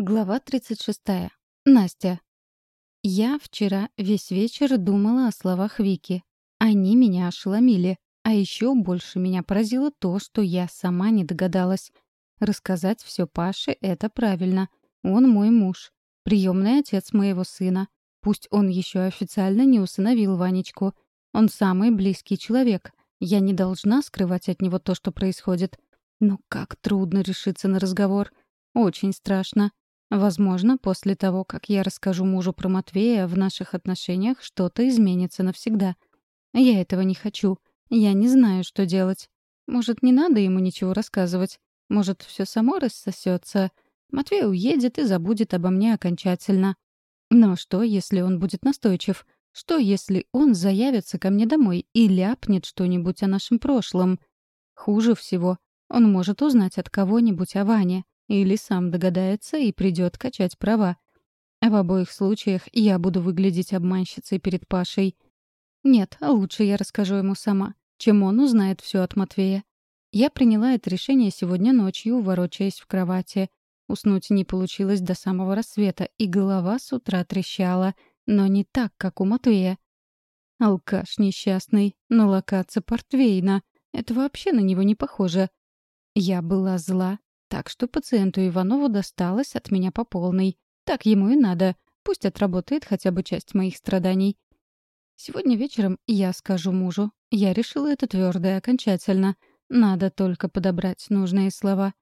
Глава 36. Настя. Я вчера весь вечер думала о словах Вики. Они меня ошеломили. А еще больше меня поразило то, что я сама не догадалась. Рассказать все Паше — это правильно. Он мой муж. Приемный отец моего сына. Пусть он еще официально не усыновил Ванечку. Он самый близкий человек. Я не должна скрывать от него то, что происходит. Но как трудно решиться на разговор. Очень страшно. Возможно, после того, как я расскажу мужу про Матвея, в наших отношениях что-то изменится навсегда. Я этого не хочу. Я не знаю, что делать. Может, не надо ему ничего рассказывать. Может, все само рассосется. Матвей уедет и забудет обо мне окончательно. Но что, если он будет настойчив? Что, если он заявится ко мне домой и ляпнет что-нибудь о нашем прошлом? Хуже всего, он может узнать от кого-нибудь о Ване. Или сам догадается и придет качать права. В обоих случаях я буду выглядеть обманщицей перед Пашей. Нет, лучше я расскажу ему сама, чем он узнает все от Матвея. Я приняла это решение сегодня ночью, ворочаясь в кровати. Уснуть не получилось до самого рассвета, и голова с утра трещала, но не так, как у Матвея. Алкаш несчастный, налокаться портвейна. Это вообще на него не похоже. Я была зла, так что пациенту Иванову досталось от меня по полной. Так ему и надо. Пусть отработает хотя бы часть моих страданий. Сегодня вечером я скажу мужу. Я решила это твердо и окончательно. Надо только подобрать нужные слова.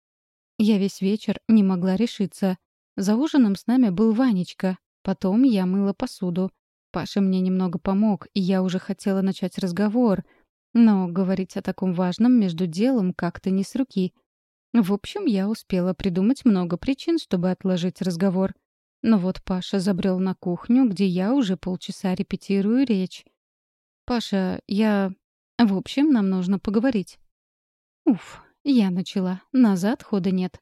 Я весь вечер не могла решиться. За ужином с нами был Ванечка. Потом я мыла посуду. Паша мне немного помог, и я уже хотела начать разговор. Но говорить о таком важном между делом как-то не с руки — в общем, я успела придумать много причин, чтобы отложить разговор. Но вот Паша забрел на кухню, где я уже полчаса репетирую речь. «Паша, я... В общем, нам нужно поговорить». «Уф, я начала. Назад хода нет».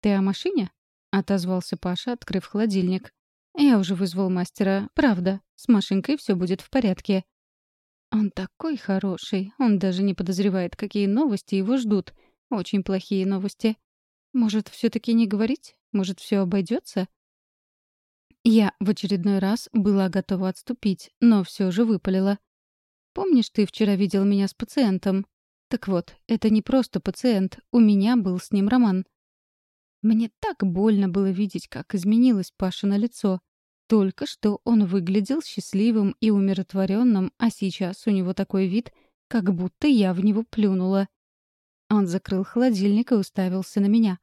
«Ты о машине?» — отозвался Паша, открыв холодильник. «Я уже вызвал мастера. Правда, с машинкой все будет в порядке». Он такой хороший. Он даже не подозревает, какие новости его ждут — очень плохие новости. Может, все-таки не говорить? Может, все обойдется? Я в очередной раз была готова отступить, но все же выпалила. «Помнишь, ты вчера видел меня с пациентом? Так вот, это не просто пациент, у меня был с ним роман». Мне так больно было видеть, как изменилось Паша на лицо. Только что он выглядел счастливым и умиротворенным, а сейчас у него такой вид, как будто я в него плюнула. Он закрыл холодильник и уставился на меня.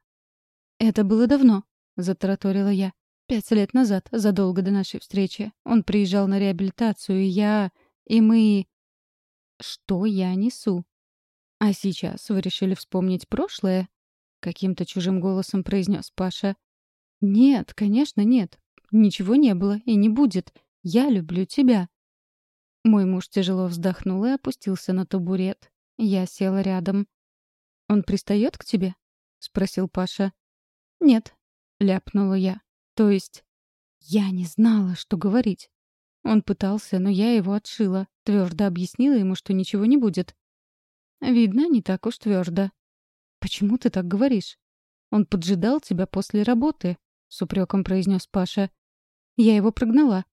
«Это было давно», — затараторила я. «Пять лет назад, задолго до нашей встречи. Он приезжал на реабилитацию, и я... И мы...» «Что я несу?» «А сейчас вы решили вспомнить прошлое?» — каким-то чужим голосом произнес Паша. «Нет, конечно, нет. Ничего не было и не будет. Я люблю тебя». Мой муж тяжело вздохнул и опустился на табурет. Я села рядом. «Он пристает к тебе?» — спросил Паша. «Нет», — ляпнула я. «То есть...» Я не знала, что говорить. Он пытался, но я его отшила. Твердо объяснила ему, что ничего не будет. «Видно, не так уж твердо. «Почему ты так говоришь?» «Он поджидал тебя после работы», — с упреком произнес Паша. «Я его прогнала».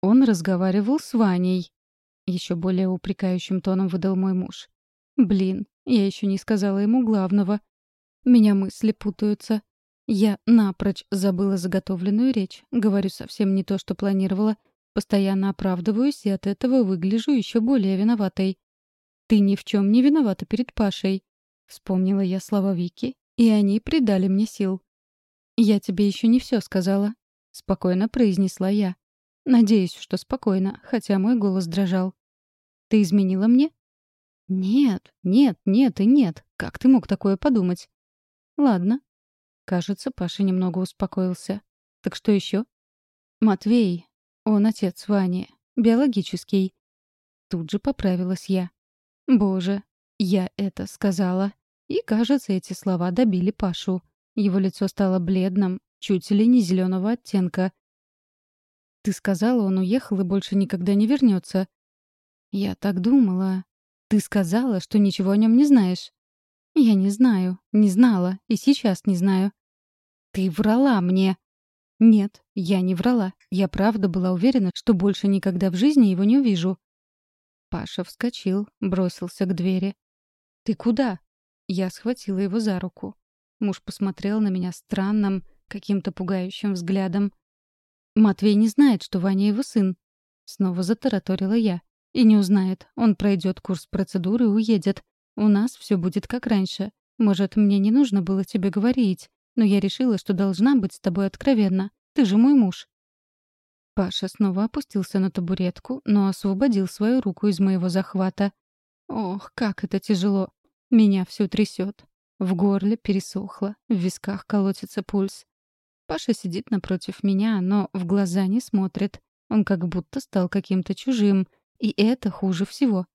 «Он разговаривал с Ваней», — еще более упрекающим тоном выдал мой муж. «Блин, я еще не сказала ему главного. Меня мысли путаются. Я напрочь забыла заготовленную речь. Говорю совсем не то, что планировала. Постоянно оправдываюсь и от этого выгляжу еще более виноватой. «Ты ни в чем не виновата перед Пашей», — вспомнила я слова Вики, и они придали мне сил. «Я тебе еще не все сказала», — спокойно произнесла я. Надеюсь, что спокойно, хотя мой голос дрожал. «Ты изменила мне?» «Нет, нет, нет и нет. Как ты мог такое подумать?» «Ладно». Кажется, Паша немного успокоился. «Так что еще?» «Матвей. Он отец Вани. Биологический». Тут же поправилась я. «Боже, я это сказала». И, кажется, эти слова добили Пашу. Его лицо стало бледным, чуть ли не зеленого оттенка. «Ты сказала, он уехал и больше никогда не вернется. «Я так думала», ты сказала, что ничего о нем не знаешь. Я не знаю, не знала и сейчас не знаю. Ты врала мне!» «Нет, я не врала. Я правда была уверена, что больше никогда в жизни его не увижу». Паша вскочил, бросился к двери. «Ты куда?» Я схватила его за руку. Муж посмотрел на меня странным, каким-то пугающим взглядом. «Матвей не знает, что Ваня его сын». Снова затараторила я. «И не узнает. Он пройдет курс процедуры и уедет. У нас все будет как раньше. Может, мне не нужно было тебе говорить но я решила, что должна быть с тобой откровенна. Ты же мой муж». Паша снова опустился на табуретку, но освободил свою руку из моего захвата. Ох, как это тяжело. Меня всё трясет. В горле пересохло, в висках колотится пульс. Паша сидит напротив меня, но в глаза не смотрит. Он как будто стал каким-то чужим, и это хуже всего.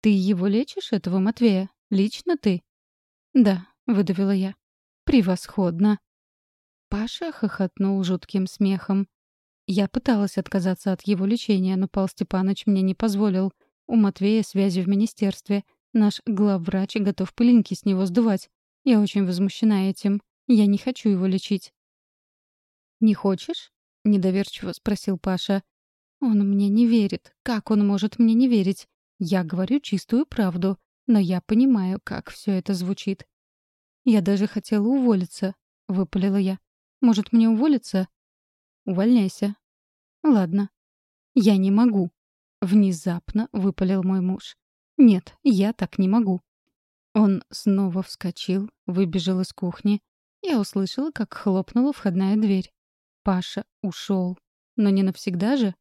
«Ты его лечишь, этого Матвея? Лично ты?» «Да», — выдавила я. «Превосходно!» Паша хохотнул жутким смехом. Я пыталась отказаться от его лечения, но Пал Степанович мне не позволил. У Матвея связи в министерстве. Наш главврач готов пылинки с него сдувать. Я очень возмущена этим. Я не хочу его лечить. «Не хочешь?» — недоверчиво спросил Паша. «Он мне не верит. Как он может мне не верить? Я говорю чистую правду, но я понимаю, как все это звучит. «Я даже хотела уволиться», — выпалила я. «Может, мне уволиться?» «Увольняйся». «Ладно». «Я не могу», — внезапно выпалил мой муж. «Нет, я так не могу». Он снова вскочил, выбежал из кухни. Я услышала, как хлопнула входная дверь. Паша ушел. Но не навсегда же.